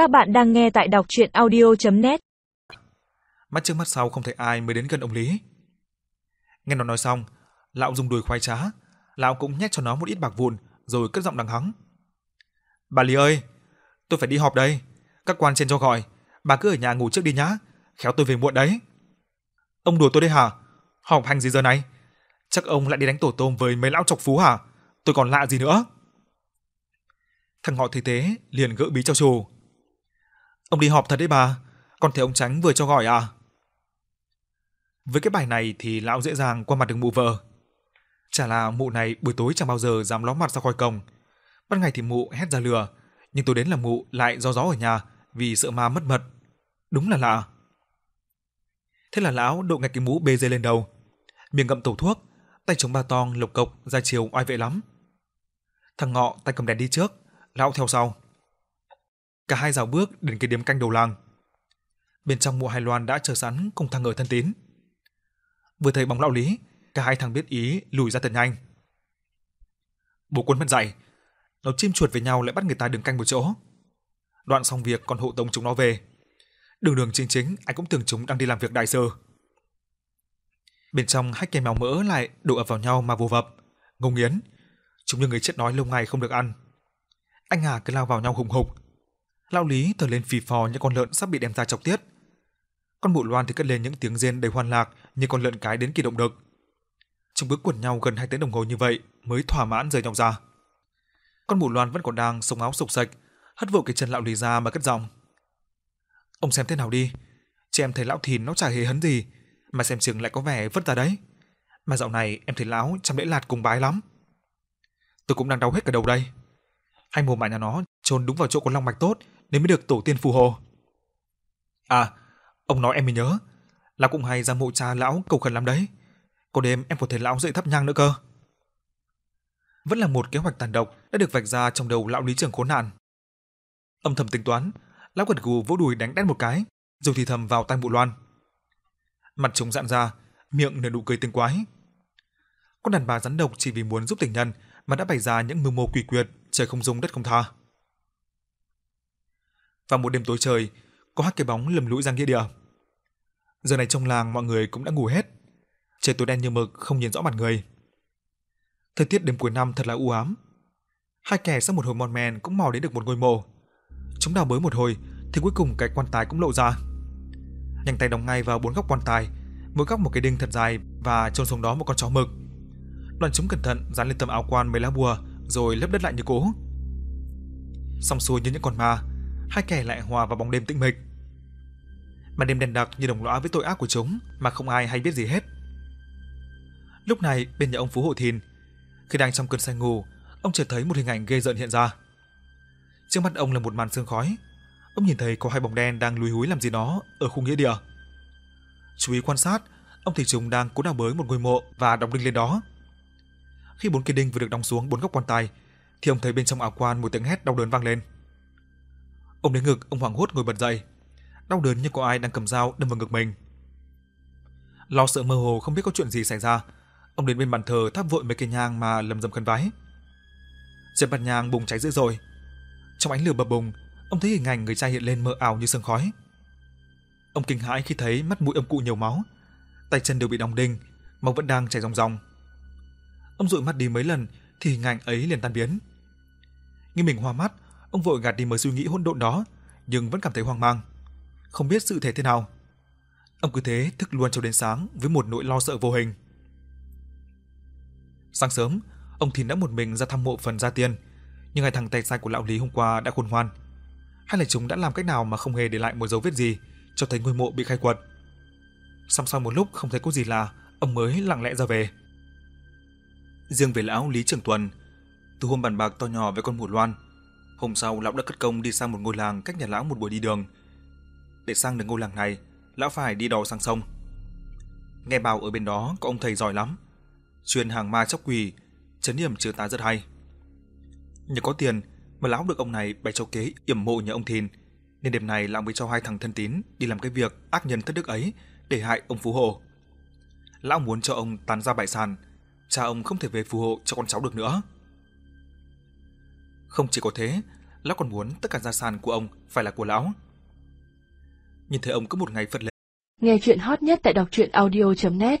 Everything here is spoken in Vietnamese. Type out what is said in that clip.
Các bạn đang nghe tại đọc chuyện audio.net Mắt trước mắt sau không thấy ai mới đến gần ông Lý. Nghe nó nói xong, lão dùng đùi khoai trá, lão cũng nhét cho nó một ít bạc vụn rồi cất giọng đằng hắng. Bà Lý ơi, tôi phải đi họp đây. Các quan trên cho gọi, bà cứ ở nhà ngủ trước đi nhá, khéo tôi về muộn đấy. Ông đùa tôi đấy hả? Họp hành gì giờ này? Chắc ông lại đi đánh tổ tôm với mấy lão chọc phú hả? Tôi còn lạ gì nữa? Thằng họ thầy thế liền gỡ bí cho chủ. Ông đi họp thật đấy bà, còn thấy ông Tránh vừa cho gọi à? Với cái bài này thì lão dễ dàng qua mặt được mụ vợ. Chả là mụ này buổi tối chẳng bao giờ dám ló mặt ra khỏi cổng. Ban ngày thì mụ hét ra lừa, nhưng tối đến là mụ lại do gió ở nhà vì sợ ma mất mật. Đúng là lạ. Thế là lão đội ngay cái mũ bê dê lên đầu, miệng ngậm tổ thuốc, tay chống ba tong lục cộc ra chiều oai vệ lắm. Thằng ngọ tay cầm đèn đi trước, lão theo sau. Cả hai dạo bước đến cái điếm canh đầu làng. Bên trong mộ Hải Loan đã chờ sẵn cùng thằng ở thân tín. Vừa thấy bóng lão Lý, cả hai thằng biết ý lùi ra thật nhanh. Bố quân mất dạy, nó chim chuột với nhau lại bắt người ta đứng canh một chỗ. Đoạn xong việc còn hộ tống chúng nó về. Đường đường chính chính anh cũng tưởng chúng đang đi làm việc đại sơ. Bên trong hai kẻ mèo mỡ lại đổ ập vào nhau mà vô vập, ngông nghiến. Chúng như người chết nói lâu ngày không được ăn. Anh Hà cứ lao vào nhau hùng hục. Lão Lý thở lên phì phò như con lợn sắp bị đem ra chọc tiết. Con mụ Loan thì cất lên những tiếng rên đầy hoan lạc như con lợn cái đến kỳ động đực. Chúng bước quẩn nhau gần hai tiếng đồng hồ như vậy mới thỏa mãn rời nhau ra. Con mụ Loan vẫn còn đang sống áo sục sạch, hất vội cái chân lão Lý ra mà cất giọng. Ông xem thế nào đi, chị em thấy lão thìn nó chả hề hấn gì, mà xem chừng lại có vẻ vất ra đấy. Mà dạo này em thấy lão chăm lễ lạt cùng bái lắm. Tôi cũng đang đau hết cả đầu đây. Hay mồm mẹ nhà nó trốn đúng vào chỗ có long mạch tốt nên mới được tổ tiên phù hộ. À, ông nói em mới nhớ, là cũng hay ra mộ cha lão cầu khẩn lắm đấy. Có đêm em có thể lão dậy thắp nhang nữa cơ. Vẫn là một kế hoạch tàn độc đã được vạch ra trong đầu lão lý trưởng khốn nạn. Âm thầm tính toán, lão gật gù vỗ đùi đánh đét một cái, rồi thì thầm vào tai mụ loan. Mặt trống dạn ra, miệng nở nụ cười tinh quái. Con đàn bà rắn độc chỉ vì muốn giúp tình nhân mà đã bày ra những mưu mô quỷ quyệt, trời không dung đất không tha. Vào một đêm tối trời, có hai cái bóng lầm lũi ra nghĩa địa. Giờ này trong làng mọi người cũng đã ngủ hết. Trời tối đen như mực không nhìn rõ mặt người. Thời tiết đêm cuối năm thật là u ám. Hai kẻ sau một hồi mon men cũng mò đến được một ngôi mộ. Chúng đào bới một hồi thì cuối cùng cái quan tài cũng lộ ra. Nhanh tay đóng ngay vào bốn góc quan tài, mỗi góc một cái đinh thật dài và chôn xuống đó một con chó mực. Đoàn chúng cẩn thận dán lên tấm áo quan mấy lá bùa rồi lấp đất lại như cũ. Xong xuôi như những con ma, hai kẻ lại hòa vào bóng đêm tĩnh mịch. Màn đêm đen đặc như đồng lõa với tội ác của chúng mà không ai hay biết gì hết. Lúc này bên nhà ông Phú Hộ Thìn, khi đang trong cơn say ngủ, ông chợt thấy một hình ảnh ghê rợn hiện ra. Trước mắt ông là một màn sương khói. Ông nhìn thấy có hai bóng đen đang lùi húi làm gì đó ở khu nghĩa địa. Chú ý quan sát, ông thấy chúng đang cố đào bới một ngôi mộ và đóng đinh lên đó. Khi bốn cây đinh vừa được đóng xuống bốn góc quan tài, thì ông thấy bên trong áo quan một tiếng hét đau đớn vang lên. Ông đến ngực, ông hoảng hốt ngồi bật dậy. Đau đớn như có ai đang cầm dao đâm vào ngực mình. Lo sợ mơ hồ không biết có chuyện gì xảy ra, ông đến bên bàn thờ thắp vội mấy cây nhang mà lầm rầm khấn vái. Trên bàn nhang bùng cháy dữ dội. Trong ánh lửa bập bùng, ông thấy hình ảnh người trai hiện lên mờ ảo như sương khói. Ông kinh hãi khi thấy mắt mũi ông cụ nhiều máu, tay chân đều bị đóng đinh, máu vẫn đang chảy ròng ròng. Ông dụi mắt đi mấy lần thì hình ảnh ấy liền tan biến. Nghe mình hoa mắt, ông vội gạt đi mớ suy nghĩ hỗn độn đó, nhưng vẫn cảm thấy hoang mang, không biết sự thể thế nào. Ông cứ thế thức luôn cho đến sáng với một nỗi lo sợ vô hình. Sáng sớm, ông Thìn đã một mình ra thăm mộ phần gia tiên, nhưng hai thằng tay sai của lão Lý hôm qua đã khôn ngoan. Hay là chúng đã làm cách nào mà không hề để lại một dấu vết gì, cho thấy ngôi mộ bị khai quật. Xong song một lúc không thấy có gì lạ, ông mới lặng lẽ ra về. Riêng về lão Lý Trường Tuần, từ hôm bàn bạc to nhỏ với con mù loan, hôm sau lão đã cất công đi sang một ngôi làng cách nhà lão một buổi đi đường. Để sang được ngôi làng này, lão phải đi đò sang sông. Nghe bảo ở bên đó có ông thầy giỏi lắm, chuyên hàng ma chóc quỷ, chấn điểm trừ tà rất hay. Nhờ có tiền mà lão được ông này bày cho kế yểm mộ nhà ông Thìn, nên đêm này lão mới cho hai thằng thân tín đi làm cái việc ác nhân thất đức ấy để hại ông phú hộ. Lão muốn cho ông tán ra bại sản, cha ông không thể về phù hộ cho con cháu được nữa. Không chỉ có thế, lão còn muốn tất cả gia sản của ông phải là của lão. Nhìn thấy ông cứ một ngày phật lệ. Nghe chuyện hot nhất tại đọc truyện audio.net